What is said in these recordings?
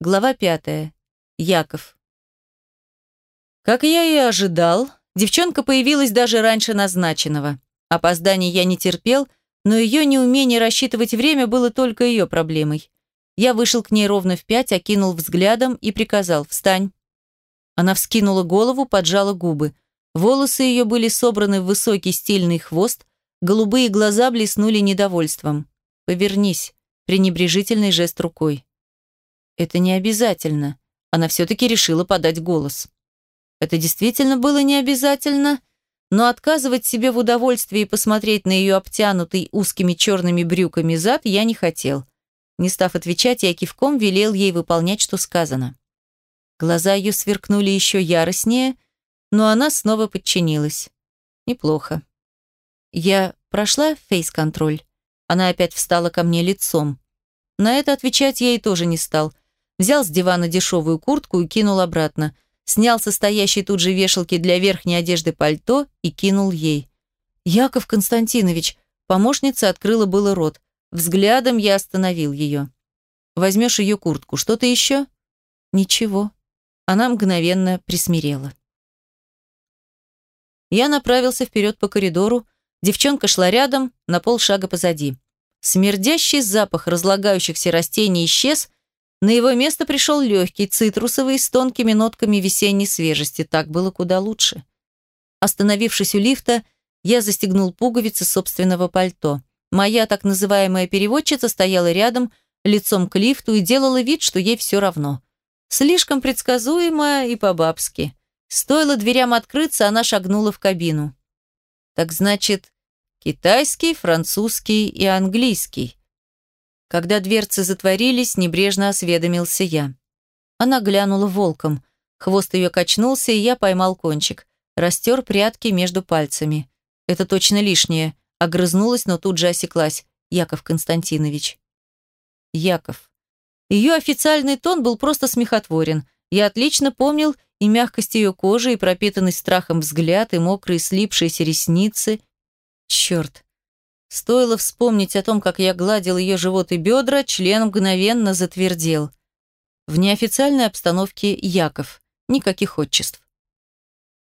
Глава пятая. Яков. Как я и ожидал, девчонка появилась даже раньше назначенного. Опозданий я не терпел, но ее неумение рассчитывать время было только ее проблемой. Я вышел к ней ровно в пять, окинул взглядом и приказал «Встань». Она вскинула голову, поджала губы. Волосы ее были собраны в высокий стильный хвост, голубые глаза блеснули недовольством. «Повернись», пренебрежительный жест рукой. Это не обязательно. Она все-таки решила подать голос. Это действительно было не обязательно, но отказывать себе в удовольствии посмотреть на ее обтянутый узкими черными брюками зад я не хотел. Не став отвечать, я кивком велел ей выполнять, что сказано. Глаза ее сверкнули еще яростнее, но она снова подчинилась. Неплохо. Я прошла фейс-контроль. Она опять встала ко мне лицом. На это отвечать я ей тоже не стал. Взял с дивана дешевую куртку и кинул обратно. Снял со стоящей тут же вешалки для верхней одежды пальто и кинул ей. «Яков Константинович!» Помощница открыла было рот. Взглядом я остановил ее. «Возьмешь ее куртку. Что-то еще?» «Ничего». Она мгновенно присмирела. Я направился вперед по коридору. Девчонка шла рядом, на полшага позади. Смердящий запах разлагающихся растений исчез, на его место пришел легкий, цитрусовый, с тонкими нотками весенней свежести. Так было куда лучше. Остановившись у лифта, я застегнул пуговицы собственного пальто. Моя так называемая переводчица стояла рядом, лицом к лифту и делала вид, что ей все равно. Слишком предсказуемо и по-бабски. Стоило дверям открыться, она шагнула в кабину. Так значит, китайский, французский и английский. Когда дверцы затворились, небрежно осведомился я. Она глянула волком. Хвост ее качнулся, и я поймал кончик. Растер прятки между пальцами. Это точно лишнее. Огрызнулась, но тут же осеклась. Яков Константинович. Яков. Ее официальный тон был просто смехотворен. Я отлично помнил и мягкость ее кожи, и пропитанный страхом взгляд, и мокрые слипшиеся ресницы. Черт, Стоило вспомнить о том, как я гладил ее живот и бедра, член мгновенно затвердел. В неофициальной обстановке Яков. Никаких отчеств.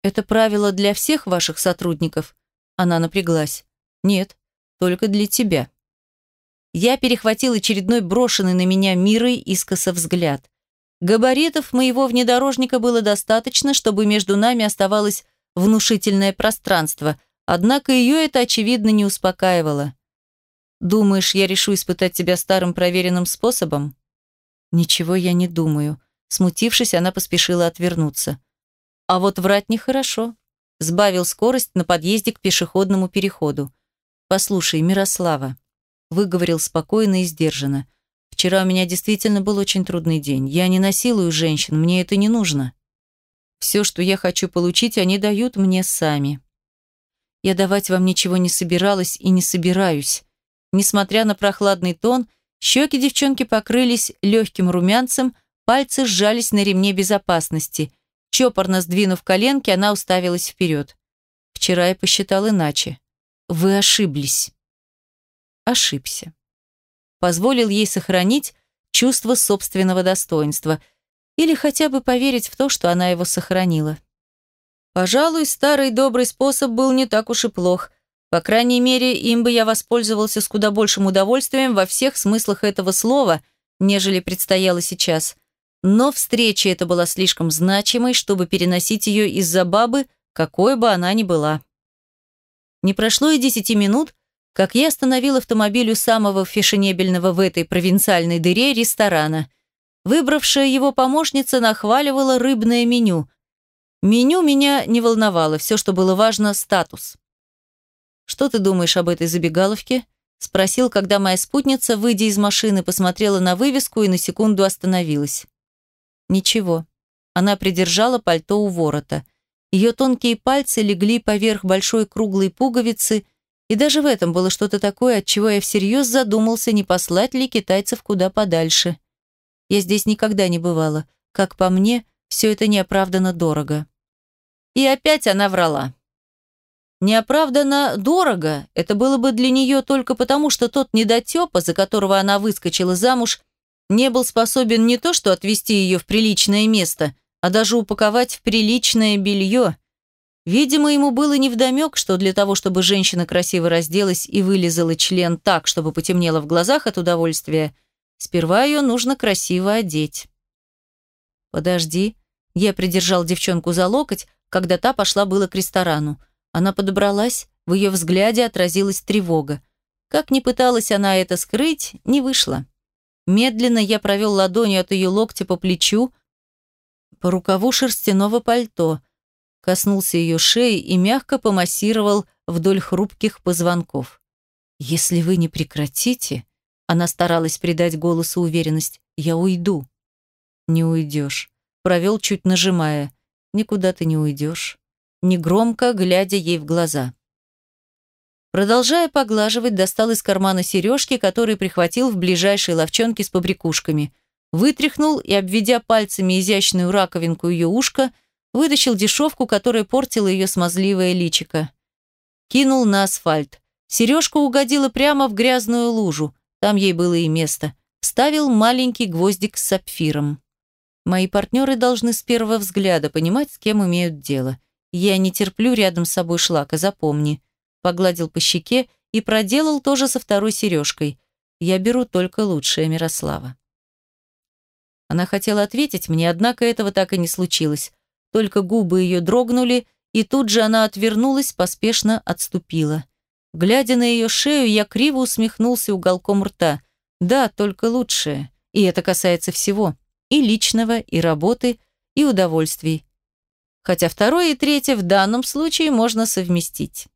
«Это правило для всех ваших сотрудников?» Она напряглась. «Нет, только для тебя». Я перехватил очередной брошенный на меня мирой искоса взгляд. Габаритов моего внедорожника было достаточно, чтобы между нами оставалось внушительное пространство – Однако ее это, очевидно, не успокаивало. «Думаешь, я решу испытать тебя старым проверенным способом?» «Ничего я не думаю». Смутившись, она поспешила отвернуться. «А вот врать нехорошо». Сбавил скорость на подъезде к пешеходному переходу. «Послушай, Мирослава», — выговорил спокойно и сдержанно. «Вчера у меня действительно был очень трудный день. Я не насилую женщин, мне это не нужно. Все, что я хочу получить, они дают мне сами. Я давать вам ничего не собиралась и не собираюсь. Несмотря на прохладный тон, щеки девчонки покрылись легким румянцем, пальцы сжались на ремне безопасности. Чопорно сдвинув коленки, она уставилась вперед. Вчера я посчитал иначе. Вы ошиблись. Ошибся. Позволил ей сохранить чувство собственного достоинства или хотя бы поверить в то, что она его сохранила. Пожалуй, старый добрый способ был не так уж и плох. По крайней мере, им бы я воспользовался с куда большим удовольствием во всех смыслах этого слова, нежели предстояло сейчас. Но встреча эта была слишком значимой, чтобы переносить ее из-за бабы, какой бы она ни была. Не прошло и десяти минут, как я остановил автомобиль у самого фешенебельного в этой провинциальной дыре ресторана. Выбравшая его помощница нахваливала рыбное меню, Меню меня не волновало, все, что было важно – статус. «Что ты думаешь об этой забегаловке?» – спросил, когда моя спутница, выйдя из машины, посмотрела на вывеску и на секунду остановилась. «Ничего». Она придержала пальто у ворота. Ее тонкие пальцы легли поверх большой круглой пуговицы, и даже в этом было что-то такое, от чего я всерьез задумался, не послать ли китайцев куда подальше. Я здесь никогда не бывала. Как по мне, все это неоправданно дорого. И опять она врала. Неоправданно дорого это было бы для нее только потому, что тот недотепа, за которого она выскочила замуж, не был способен не то что отвезти ее в приличное место, а даже упаковать в приличное белье. Видимо, ему было невдомек, что для того, чтобы женщина красиво разделась и вылизала член так, чтобы потемнело в глазах от удовольствия, сперва ее нужно красиво одеть. «Подожди», я придержал девчонку за локоть, когда та пошла было к ресторану. Она подобралась, в ее взгляде отразилась тревога. Как ни пыталась она это скрыть, не вышло. Медленно я провел ладонью от ее локтя по плечу, по рукаву шерстяного пальто, коснулся ее шеи и мягко помассировал вдоль хрупких позвонков. «Если вы не прекратите...» Она старалась придать голосу уверенность. «Я уйду». «Не уйдешь». Провел, чуть нажимая. «Никуда ты не уйдешь». Негромко, глядя ей в глаза. Продолжая поглаживать, достал из кармана сережки, которые прихватил в ближайшей ловчонке с побрякушками. Вытряхнул и, обведя пальцами изящную раковинку ее ушка, вытащил дешевку, которая портила ее смазливое личико. Кинул на асфальт. Сережка угодила прямо в грязную лужу. Там ей было и место. Ставил маленький гвоздик с сапфиром. Мои партнеры должны с первого взгляда понимать, с кем имеют дело. Я не терплю рядом с собой шлака, запомни погладил по щеке и проделал то же со второй сережкой. Я беру только лучшее, Мирослава. Она хотела ответить мне, однако этого так и не случилось. Только губы ее дрогнули, и тут же она отвернулась, поспешно отступила. Глядя на ее шею, я криво усмехнулся уголком рта. Да, только лучшее. И это касается всего. И личного, и работы, и удовольствий. Хотя второе и третье в данном случае можно совместить.